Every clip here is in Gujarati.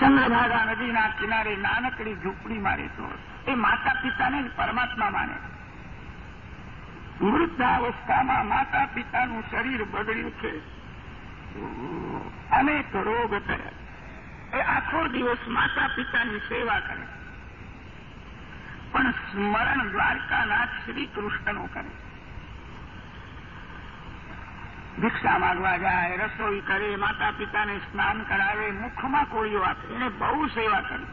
ચંદ્રભાગા નદીના કિનારે નાનકડી ઝૂંપડીમાં રહેતો એ માતા પિતાને પરમાત્મા માને. વૃદ્ધાવસ્થામાં માતા પિતાનું શરીર બગડ્યું છે. અનેક રોગ થયા. એ આખો દિવસ માતા પિતાની સેવા કરે. પણ સ્મરણ દ્વારકાનાથ શ્રી કૃષ્ણનું કરે. ભિક્ષા માગવા જાય, રસોઈ કરે માતા પિતાને સ્નાન કરાવે, મુખમાં કોળીઓ આપે, એને બહુ સેવા કરી.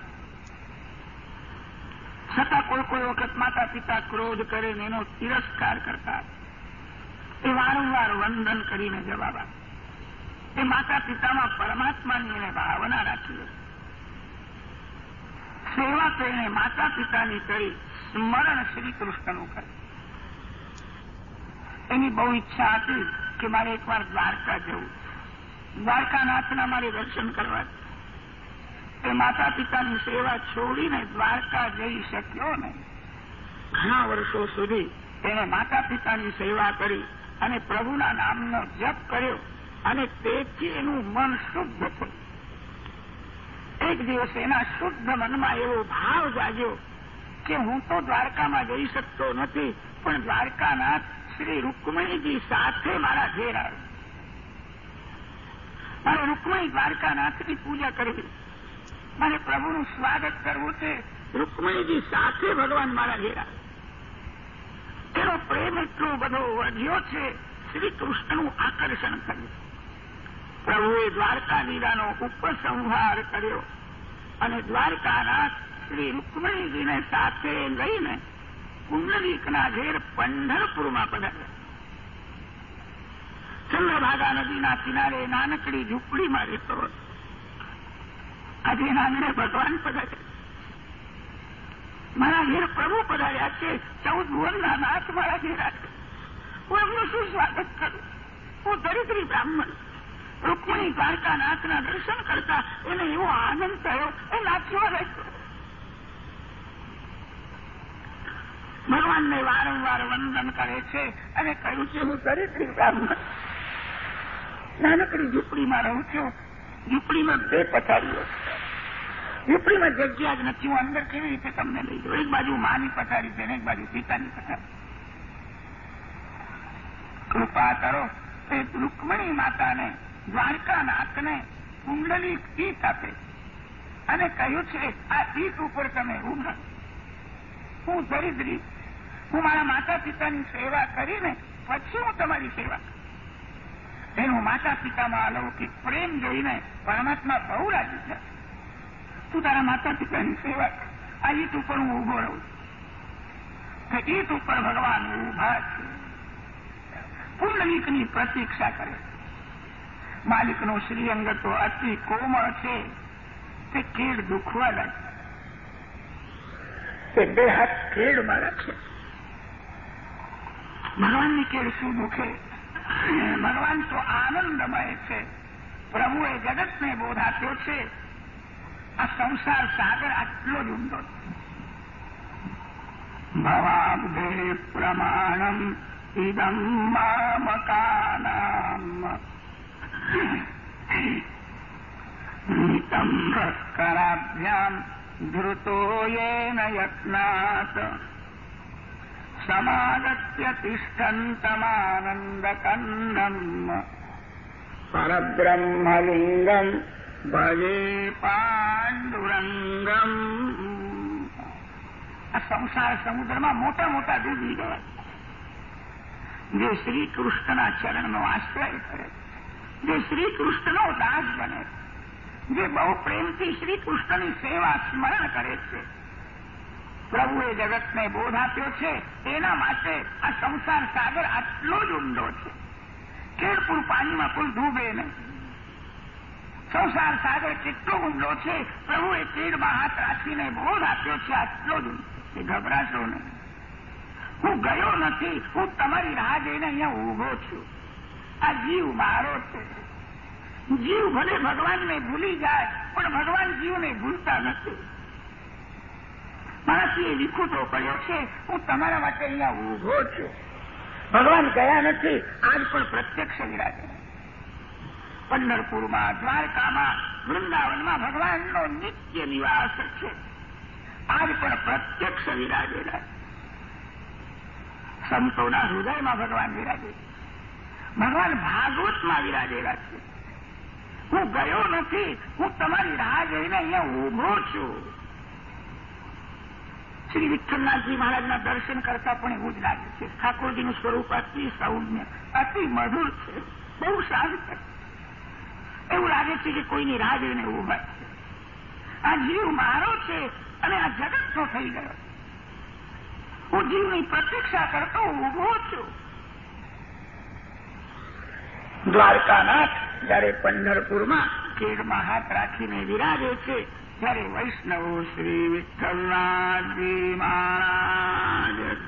છતાં કોઈ કોઈ વખત માતા પિતા ક્રોધ કરે ને એનો તિરસ્કાર કરતા. એ વારંવાર વંદન કરીને જવાબ આપે. એ માતા પિતામાં પરમાત્માની એને ભાવના રાખી સેવા તો એને માતા પિતાની કરી સ્મરણ શ્રી કૃષ્ણનું કરે. એની બહુ ઈચ્છા હતી કે મારે એકવાર દ્વારકા જવું દ્વારકાનાથના મારે દર્શન કરવા એ માતા પિતાની સેવા છોડીને દ્વારકા જઈ શક્યો ને ઘણા વર્ષો સુધી તેણે માતા પિતાની સેવા કરી અને પ્રભુના નામનો જપ કર્યો અને તેથી એનું મન શુદ્ધ થયું. એક દિવસ એના શુદ્ધ મનમાં એવો ભાવ જાગ્યો કે હું તો દ્વારકામાં જઈ શકતો નથી, પણ દ્વારકાનાથ શ્રી રૂકમણીજી સાથે મારા ઘેર મારે રૂકમણી દ્વારકાનાથની પૂજા કરવી મારે પ્રભુનું સ્વાગત કરવું છે રૂકમણીજી સાથે ભગવાન મારા ઘેર આવે એનો પ્રેમ એટલો બધો વધ્યો છે શ્રી કૃષ્ણનું આકર્ષણ કર્યું પ્રભુએ દ્વારકા લીલાનો ઉપસંહાર કર્યો। અને દ્વારકાનાથ શ્રી રૂકમણીજીને સાથે લઈને કુંડલીકના ઘેર પંઢરપુરમાં પધાર્યા ચંદ્રભાગા નદીના કિનારે નાનકડી ઝૂંપડીમાં રહેતો હતો. આજે એના ભગવાન પધાર્યા મારા ઘેર પ્રભુ પધાર્યા છે, ચૌદ ભુવનના નાથ મારા ઘેર હું એમનું શું સ્વાગત કરું. હું દરિદ્રી બ્રાહ્મણ. રૂકમણી દ્વારકાનાથના દર્શન કરતા એને એવો આનંદ થયો, એ નાચવા લાગ્યો ભગવાનને વારંવાર વંદન કરે છે. અને કહ્યું છે, હું દરિદ્રી ગામમાં નાનકડી ઝૂંપડીમાં રહું છું. ઝૂંપડીમાં બે પથારીઓ ઝૂંપડીમાં જગ્યા જ નથી. હું અંદર કેવી રીતે તમને લઈ જાઉં? એક બાજુ માની પથારી છે એક બાજુ પિતાની પથારી. કૃપા કરો. એ રૂકમણી માતાને દ્વારકાનાથને કુંડલી પીઠ આપે. અને કહ્યું છે, આ પીઠ ઉપર તમે ઊભા હું દરિદ્રી હું મારા માતા પિતાની સેવા કરીને પછી હું તમારી સેવા એનું માતા પિતામાં અલૌકિક પ્રેમ જોઈને પરમાત્મા બહુ રાજી થશે તું તારા માતા પિતાની સેવા કર. આ ઈટ ઉપર હું ઊભો રહું કે ઈટ ઉપર ભગવાન ઊભા છે. પુંડલીકની પ્રતીક્ષા કરે. માલિકનો શ્રીઅંગ તો અતિ કોમળ છે. તે કેડ દુખવા લાગે તે બે હાથ કેડમાં રાખે ભગવાનની કેળ શું દુખે ભગવાન તો આનંદમય છે. પ્રભુએ જગતને બોધ આપ્યો છે. આ સંસાર સાગર આટલો જ ઊંડો ભવાબ્ધે પ્રમાણમ ઇદમ મકાનામ નિતમ કરાભ્યામ ધૃતો યેન યત્નાત. समागत्य तिष्ठन्तमानन्दकन्नम्। परब्रह्मलिङ्गम्। भजे પાંડુરંગમ આ સંસાર સમુદ્રમાં મોટા મોટા ડૂબી ગયા જે શ્રી કૃષ્ણના ચરણનો આશ્રય કરે જે શ્રી કૃષ્ણનો દાસ બને જે બહુ પ્રેમથી શ્રી કૃષ્ણની સેવા સ્મરણ કરે છે પ્રભુએ જગતને બોધ આપ્યો છે, એના માટે આ સંસાર સાગર આટલો જ ઊંડો છે. ખેડપુર પાણીમાં કોઈ ડૂબે નહીં. સંસાર સાગર કેટલો ઊંડો છે, પ્રભુએ તીડમાં હાથ રાખીને બોધ આપ્યો છે, આટલો જ એ ગભરાશો નહીં. હું ગયો નથી, હું તમારી રાહ જઈને અહીંયા ઊભો છું. આ જીવ મારો છે. જીવ ભલે ભગવાનને ભૂલી જાય, પણ ભગવાન જીવને ભૂલતા નથી. મારાથી વિખૂટો પડ્યો છે. હું તમારા માટે અહીંયા ઊભો છું. ભગવાન ગયા નથી. આજ પણ પ્રત્યક્ષ વિરાજે. પંઢરપુરમાં, દ્વારકામાં, વૃંદાવનમાં ભગવાનનો નિત્ય નિવાસ છે. આજ પણ પ્રત્યક્ષ વિરાજેલા સંતોના હૃદયમાં ભગવાન વિરાજે ભગવાન ભાગવતમાં વિરાજેલા છે. હું ગયો નથી. હું તમારી રાહ જોઈને અહીંયા ઊભો છું. શ્રી વિઠ્ઠલનાથજી મહારાજના દર્શન કરતા પણ એવું જ લાગે છે. ઠાકોરજીનું સ્વરૂપ અતિ સૌમ્ય અતિ મધુર છે. બહુ શાંત એવું લાગે છે કે કોઈની રાહ જોઈને ઊભા છે. આ જીવ મારો છે અને આ જગતનો થઈ ગયો. હું જીવની પ્રતીક્ષા કરતો ઊભો છું. દ્વારકાનાથ, જયારે પંઢરપુરમાં કેડમાં હાથ રાખીને વિરાજે છે વૈષ્ણવો શ્રી વિઠ્ઠલનાથજી મહારાજ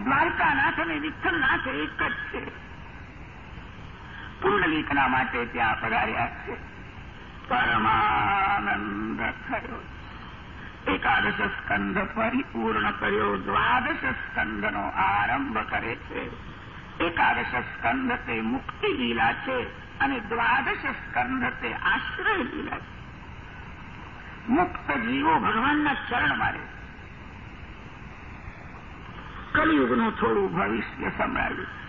દ્વારકાનાથ અને વિઠ્ઠલનાથ એક જ છે પુંડલીકના માટે ત્યાં પધાર્યા છે પરમાનંદ થયો એકાદશ સ્કંદ પરિપૂર્ણ કર્યો દ્વાદશ સ્કંદનો આરંભ કરે છે એકાદશ સ્કંદ તે મુક્તિ લીલા છે અને દ્વાદશ સ્કંદ તે આશ્રય લીલા છે મુક્ત જીવો ભગવાનના ચરણ મારે. કલિયુગનું થોડું ભવિષ્ય સંભળાવ્યું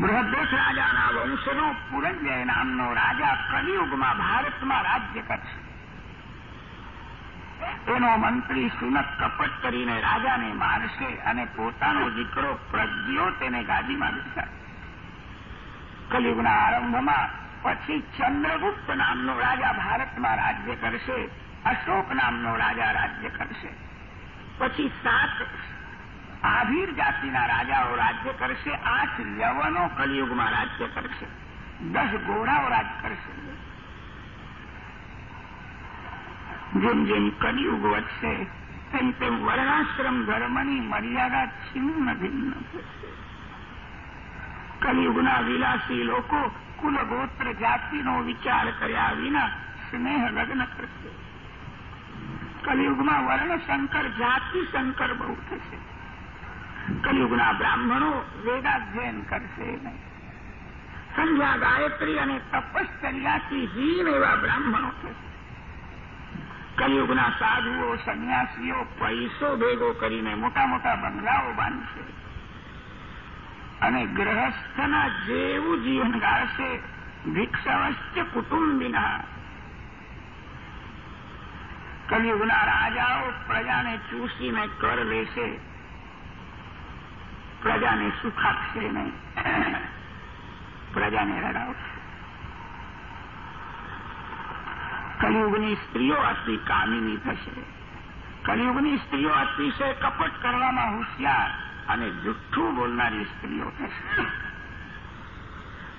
બૃહદેશ રાજાના વંશનો પુરંજય નામનો રાજા કલિયુગમાં ભારતમાં રાજ્ય કરશે. એનો મંત્રી સુનક કપટ કરીને રાજાને મારશે અને પોતાનો દીકરો પ્રજ્ઞો તેને ગાદીમાં બેસાડશે. કલિયુગના આરંભમાં પછી ચંદ્રગુપ્ત નામનો રાજા ભારતમાં રાજ્ય કરશે, અશોક નામનો રાજા રાજ્ય કરશે. પછી સાત આભીર જાતિના રાજાઓ રાજ્ય કરશે, આઠ યવનો કલયુગમાં રાજ્ય કરશે, દસ ગોરાઓ રાજ કરશે. જેમ જેમ કલિયુગ વધશે, તેમ તેમ વર્ણાશ્રમ ધર્મની મર્યાદા છિન્ન ભિન્ન. કલિયુગના વિલાસી લોકો કુલ ગોત્ર જાતિનો વિચાર કર્યા વિના સ્નેહ લગ્ન કરશે. કલિયુગમાં વર્ણ સંકર જાતિ સંકર બહુ થશે. કલિયુગના બ્રાહ્મણો વેદાધ્યયન કરશે નહીં. સંધ્યા, ગાયત્રી અને તપશ્ચર્યાથી હીન એવા બ્રાહ્મણો થશે. કલયુગના સાધુઓ, સંન્યાસીઓ પૈસો ભેગો કરીને મોટા મોટા બંગલાઓ બાંધશે. અને ગ્રહસ્થના જેવું જીવન ગાળશે ભિક્ષવશ્ચ કુટુંબિના. કલયુગના રાજાઓ પ્રજાને ચૂસીને કર લેશે, પ્રજાને સુખ આપશે નહીં પ્રજાને રડાવશે કલયુગની સ્ત્રીઓ અતિ કામિની થશે. કલયુગની સ્ત્રીઓ અતિશય કપટ કરવામાં હોશિયાર. અને જુઠ્ઠું બોલનારી સ્ત્રીઓ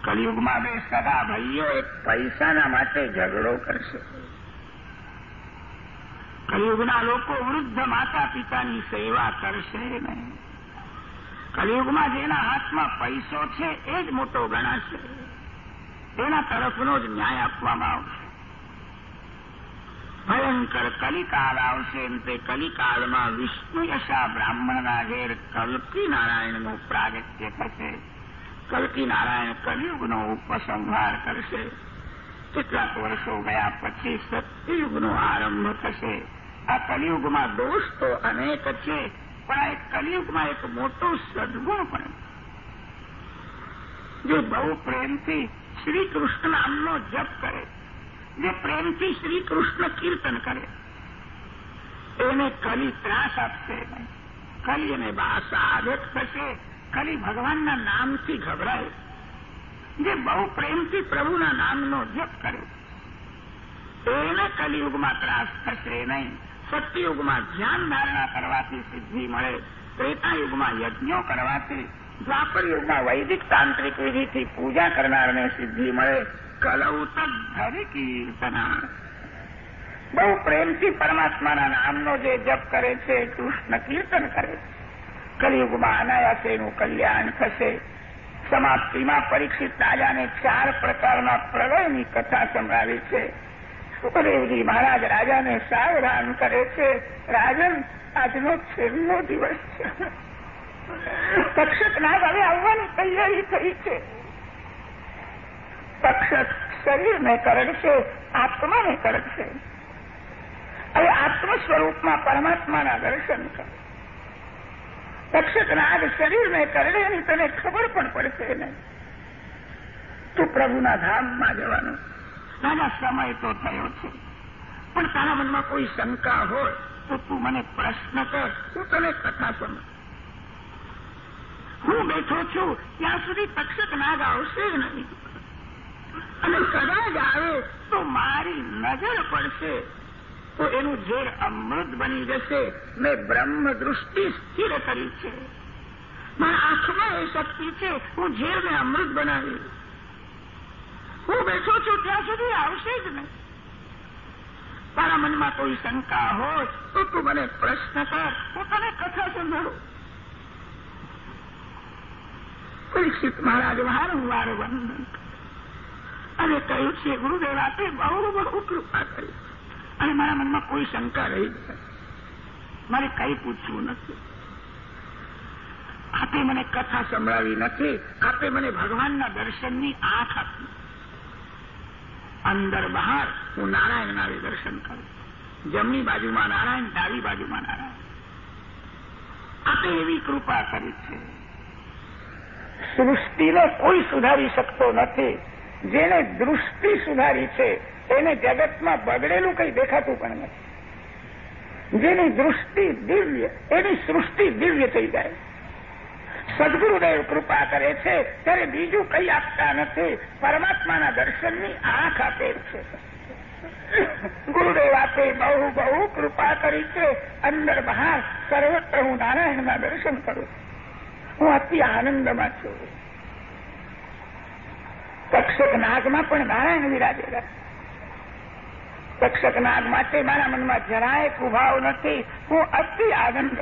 કલયુગમાં બે સગા ભાઈઓ પૈસાના માટે ઝઘડો કરશે. કલિયુગના લોકો વૃદ્ધ માતા પિતાની સેવા કરશે નહીં કલિયુગમાં જેના હાથમાં પૈસો છે, એ જ મોટો ગણાશે. તેના તરફનો જ ન્યાય આપવામાં આવશે. ભયંકર કલિકાલ આવશે તે કલિકાલમાં વિષ્ણુ યશા બ્રાહ્મણના ઘેર કલ્કી પ્રાગત્ય થશે. કલ્કી નારાયણ ઉપસંહાર કરશે. કેટલાક વર્ષો ગયા પછી સત્યયુગનો આરંભ થશે. આ કલિયુગમાં દોષ તો અનેક છે, પણ આ કલિયુગમાં એક મોટો સદગુણ પણ જે બહુ પ્રેમથી શ્રી કૃષ્ણ નામનો જપ કરે જે પ્રેમથી શ્રી કૃષ્ણ કીર્તન કરે. એને કલી ત્રાસ આપશે નહીં. કલી એને સાધક થશે. કલી ભગવાનના નામથી ગભરાય. જે બહુ પ્રેમથી પ્રભુના નામનો જપ કરે. એને કલિયુગમાં ત્રાસ થશે નહીં. સત્યયુગમાં ધ્યાન ધારણા કરવાથી સિદ્ધિ મળે. ત્રેતાયુગમાં યજ્ઞો કરવાથી દ્વાપર યુગમાં વૈદિક તાંત્રિક વિધિથી પૂજા કરનારને સિદ્ધિ મળે. કલૌત ધરી કીર્તના. બહુ પ્રેમથી પરમાત્માના નામનો જે જપ કરે છે, કૃષ્ણ કીર્તન કરે કલિયુગમાં અનાયાસે એનું કલ્યાણ થશે. સમાપ્તિમાં પરીક્ષિત રાજાને ચાર પ્રકારના પ્રલયની કથા સંભળાવી છે. સુખદેવજી મહારાજ રાજાને સાવધાન કરે છે. રાજન, આજનો છેલ્લો દિવસ છે. તક્ષક નાગ હવે આવવાની તૈયારી થઈ છે. તક્ષક શરીરને કરડશે, આત્માને કરડશે. હવે આત્મ સ્વરૂપમાં પરમાત્માના દર્શન કરો. તક્ષકનાદ શરીરને કરડે એની તને ખબર પણ પડશે નહીં. તું પ્રભુના ધામમાં જવાનું. નાના સમય તો થયો છે. પણ તારા મનમાં કોઈ શંકા હોય તો તું મને પ્રશ્ન કર. હું તને કથા સમજ. હું બેઠો છું, ત્યાં સુધી તક્ષક નાગ આવશે જ નહીં. અને કદાચ આવે તો મારી નજર પડશે. તો એનું ઝેર અમૃત બની જશે. મેં બ્રહ્મ દૃષ્ટિ સ્થિર કરી છે. મારા આંખમાં એ શક્તિ છે. હું ઝેરને અમૃત બનાવી હું બેઠો છું ત્યાં સુધી આવશે જ નહીં. તારા મનમાં કોઈ શંકા હોય તો તું મને પ્રશ્ન કર. હું તને કથા સંભાળું. પરીક્ષિત મહારાજ, વારંવાર વંદન અને કહ્યું છે, ગુરુદેવ, આપે બહુ બહુ કૃપા કરી. અને મારા મનમાં કોઈ શંકા રહી મારે કઈ પૂછવું નથી. આપે મને કથા સંભળાવી નથી. આપે મને ભગવાનના દર્શનની આંખ આપી. અંદર બહાર હું નારાયણના દર્શન કરું. જમણી બાજુમાં નારાયણ, ડાબી બાજુમાં નારાયણ. આપે એવી કૃપા કરી છે. સૃષ્ટિને કોઈ સુધારી શકતો નથી. જેને દૃષ્ટિ સુધારી છે, એને જગતમાં બગડેલું કંઈ દેખાતું પણ નથી. જેની દૃષ્ટિ દિવ્ય, એની સૃષ્ટિ દિવ્ય થઈ જાય. સદગુરુદેવ કૃપા કરે છે, ત્યારે બીજું કંઈ આપતા નથી. પરમાત્માના દર્શનની આંખ આપે છે. ગુરુદેવ આપે બહુ બહુ કૃપા કરી છે. અંદર બહાર સર્વત્ર હું નારાયણના દર્શન કરું હું અતિ આનંદમાં છું. તક્ષક નાગમાં પણ નારાયણ વિરાજેલા તક્ષક નાગ માટે મારા મનમાં જરાય કુભાવ નથી. હું અતિ આનંદ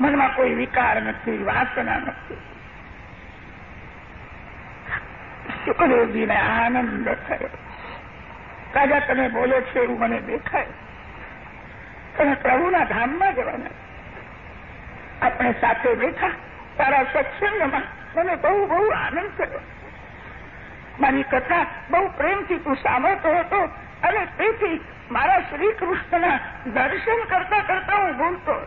મનમાં કોઈ વિકાર નથી, વાસના નથી. સુખદેવજીને આનંદ થયો. રાજા, તમે બોલો છો એવું મને દેખાય. તમે પ્રભુના ધામમાં જવાના આપણે સાથે બેઠા, તારા સત્સંગમાં. મને બહુ બહુ આનંદ થયો. મારી કથા બહુ પ્રેમથી તું સાંભળતો હતો. અને તેથી મારા શ્રી કૃષ્ણના દર્શન કરતા કરતા હું ભૂલતો.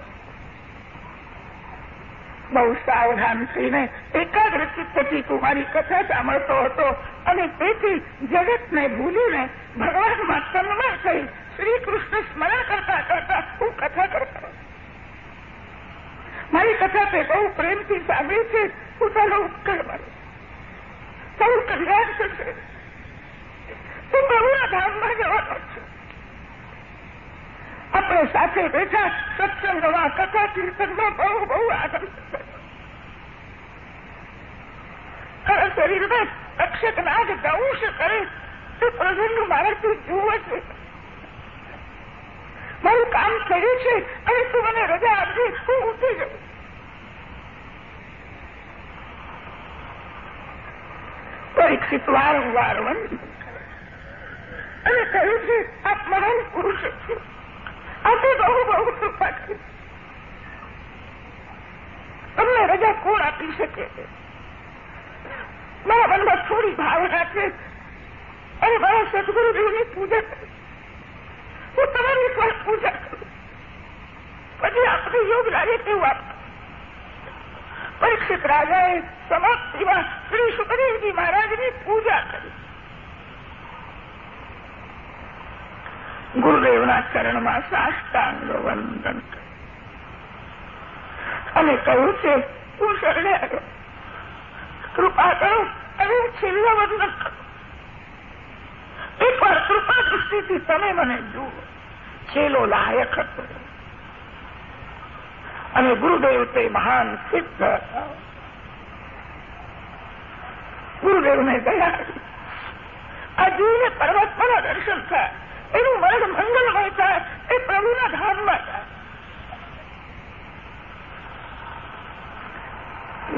બહુ સાવધાન થઈને એકાગ્ર તું મારી કથા સાંભળતો હતો અને તેથી જગતને ભૂલીને ભગવાનમાં તન્મય થઈ શ્રી કૃષ્ણ સ્મરણ કરતા કરતા હું કથા કરતો. મારી કથા તે બહુ પ્રેમથી સાંભળી છે. તારો ઉપકાર મારું તારું કલ્યાણ થશે તું પ્રભુના ધામમાં જવાનો છે આપણે સાથે બેઠા સત્સંગમાં કથા કીર્તનમાં બહુ બહુ આનંદ થયો શરીરમાં અક્ષક નાગ દંશ કરે તો પ્રસંગ મારાથી જુએ છે મારું કામ કર્યું છે અને તું મને રજા આપજે હું ઉઠી જાઉં પરીક્ષિત વારંવાર અને કહ્યું છે, આપ મહાન પુરુષ આપે બહુ બહુ કૃપા તમને રજા કોણ આપી શકે? મારા મનમાં થોડી ભાવના છે. અને મારા સદગુરુદેવની પૂજા હું તમારી પણ પૂજા કરું. પછી આપણે યોગ લાગે તેવું આપ. પરીક્ષિત રાજાએ સમાપ્તિમાં શ્રી સુખદેવજી મહારાજની પૂજા કરી. ગુરુદેવના ચરણમાં સાષ્ટાંગ વંદન અને કહ્યું છે હું શરણે આવ્યો. કૃપા કરો અને છેલ્લા વંદન કરો. એકવાર કૃપા દૃષ્ટિથી તમે મને જુઓ. છેલ્લો લાયક હતો. અને ગુરુદેવ તે મહાન સિદ્ધ. ગુરુદેવને કહ્યા આ જીવને પરમાત્માના દર્શન થાય. એનું મરણ મંગલમય થાય એ પ્રભુના ધામમાં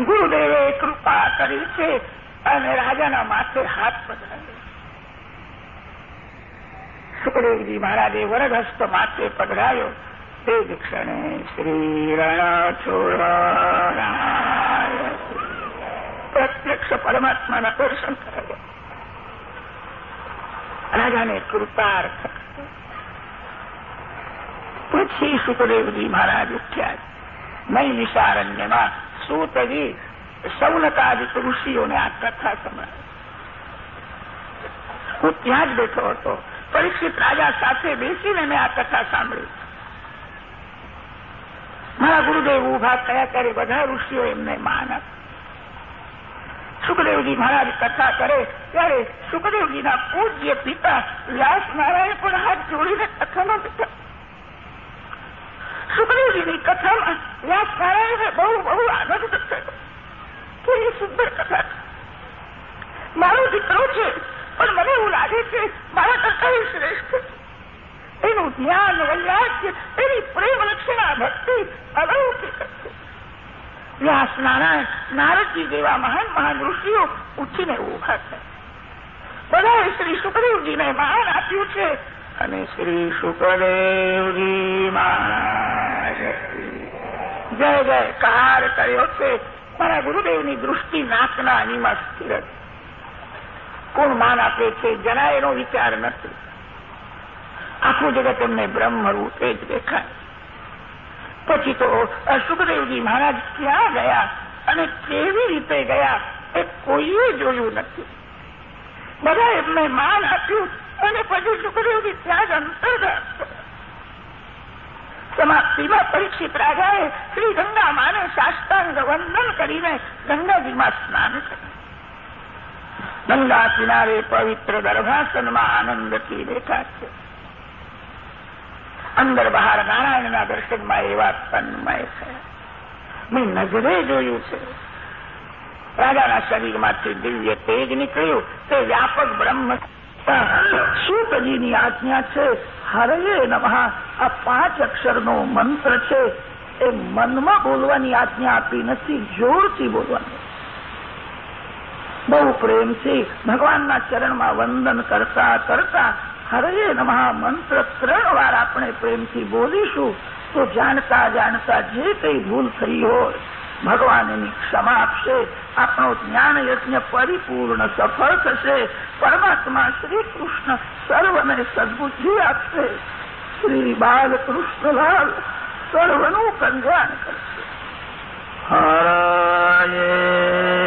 ગુરુદેવે કૃપા કરી છે અને રાજાના માથે હાથ પધરાવ્યો. સુખદેવજી મહારાજે વરદહસ્ત માથે પધરાવ્યો. તે જ ક્ષણે શ્રી રણછોડ પ્રત્યક્ષ પરમાત્માના દર્શન કરાવ્યા રાજાને કૃપાર્થ પછી સુખદેવજી મહારાજ ઉઠ્યા નહીં નિશારણ્યમાં સૂતજી સૌનકાદિક ઋષિઓને આ કથા સંભળાવી હું ત્યાં જ બેઠો હતો પરીક્ષિત રાજા સાથે બેસીને મેં આ કથા સાંભળી મારા ગુરુદેવ ઊભા થયા ત્યારે બધા ઋષિઓ એમને માન સુખદેવજી મહારાજ કથા કરે ત્યારે સુખદેવજીના પૂજ્ય પિતા વ્યાસ નારાયણ પણ હાથ જોડીને કથામાં બેઠા સુખદેવજીની કથામાં વ્યાસ નારાયણને બહુ બહુ આનંદ થયો. કેવી સુંદર કથા. મારો દીકરો છે, પણ મને એવું લાગે છે મારા કરતા શ્રેષ્ઠ એનું જ્ઞાન વૈરાગ્ય એની પ્રેમ ભક્તિ અલૌકિક વ્યાસ નારાયણ નારદજી જેવા મહાન મહાન ઋષિઓ ઉઠીને ઊભા થયા. બધાએ શ્રી સુખદેવજીને માન આપ્યું છે અને શ્રી સુખદેવજી મહારાજ જય કાર કર્યો છે. મારા ગુરુદેવની દૃષ્ટિ નાકના અનિમાં સ્થિર કોણ માન આપે છે જરા એનો વિચાર નથી. આખું જગત એમને બ્રહ્મરૂપે જ દેખાય. પછી તો સુખદેવજી મહારાજ ક્યાં ગયા અને કેવી રીતે ગયા એ કોઈએ જોયું નથી. બધા એમને માન આપ્યું અને પછી સુખદેવજી ત્યાં જ અંતર્ગત. સમાપ્તિમાં પરીક્ષિત રાજાએ શ્રી ગંગા માને સાષ્ટાંગ વંદન કરીને ગંગાજીમાં સ્નાન કર્યું. ગંગા કિનારે પવિત્ર દરભાસનમાં આનંદથી દેખાશે અંદર બહાર નારાયણના દર્શનમાં એવા તન્મય છે. મેં નજરે જોયું છે. રાજાના શરીરમાંથી દિવ્ય તેજ નીકળ્યું. તે વ્યાપક બ્રહ્મ સૂતજીની આજ્ઞા છે, હરયે નમઃ. આ પાંચ અક્ષરનો મંત્ર છે. એ મનમાં બોલવાની આજ્ઞા આપી નથી, જોરથી બોલવાની. બહુ પ્રેમથી ભગવાનના ચરણમાં વંદન કરતા કરતા હરયે નમઃ ત્રણ વાર આપણે પ્રેમથી બોલીશું, તો જાણતા જાણતા જે કંઈ ભૂલ થઈ હોય ભગવાન એની ક્ષમા આપશે, આપણો જ્ઞાન યજ્ઞ પરિપૂર્ણ સફળ થશે, પરમાત્મા શ્રી કૃષ્ણ સર્વને સદબુદ્ધિ આપશે. શ્રી બાલકૃષ્ણલાલ સર્વનું કલ્યાણ કરશે. હરાયે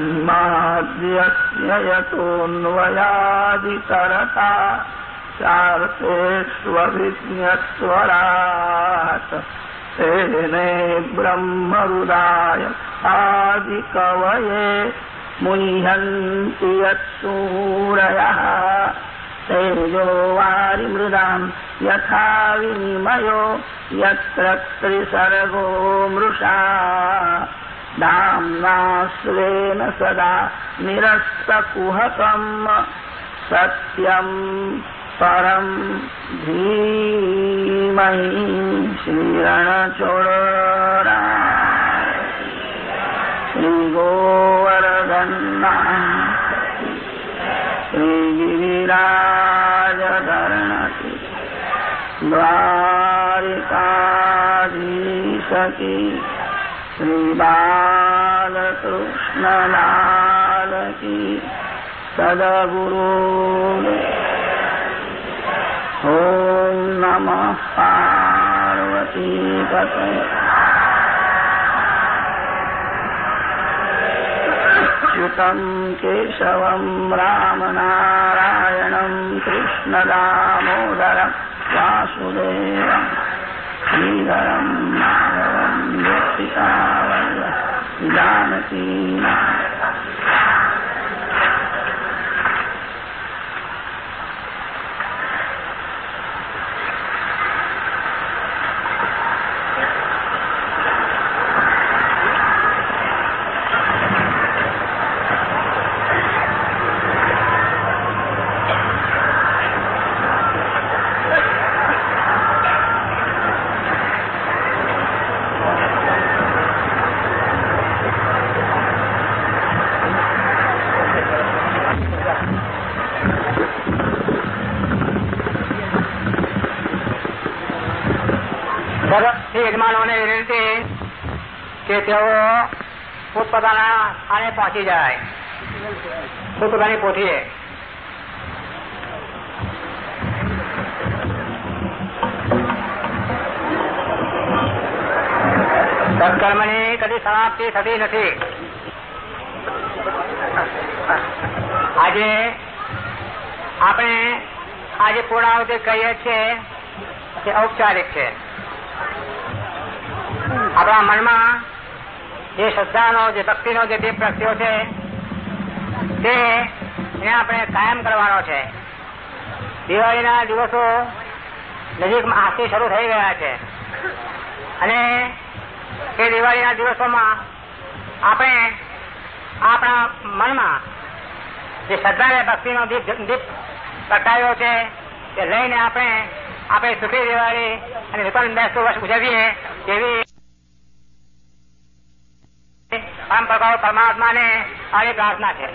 तन्माद्यस्य यतोऽन्वयादितरता चार्ते स्वभिज्ञस्वरात् तेने ब्रह्मरुदाय आदिकवये मुह्यन्ति यत्सूरयः तेजो वारिमृदाम् यथा विनिमयो यत्र त्रिसर्गो मृषा दाम्ना स्वेन सदा निरस्तकुहकम् सत्यम् परम् धीमहि श्रीरणचोडरा श्रीगोवर्धन्ना श्रीगिरिराजधरणति द्वारिकाधीशति श्रीबालकृष्णलाल की सदगुरु ॐ नमः पार्वतीपते ยติตาวันละสิลานาที યજમાનોને વિનંતી કે તેઓ પોતપોતાના સ્થાને પહોંચી જાય. પોતપોતાની પોથીએ સત્કર્મની કદી સમાપ્તિ થતી નથી. આજે આપણે આજે પૂર્ણાવતી કહીએ છીએ કે ઔપચારિક છે. આપણા મનમાં જે શ્રદ્ધાનો, જે ભક્તિનો, જે દીપ પ્રગટ્યો છે, તે એને આપણે કાયમ કરવાનો છે. દિવાળીના દિવસો નજીકમાં આજથી શરૂ થઈ ગયા છે. અને એ દિવાળીના દિવસોમાં આપણે આપણા મનમાં જે શ્રદ્ધા અને ભક્તિનો દીપ દીપ પ્રગટાવ્યો છે, તે લઈને આપણે આપણે સુખી દિવાળી અને વિપણ બેસતું વર્ષ ઉજવીએ તેવી પરમ પ્રભાવ પરમાત્માને આવી પ્રાર્થના છે.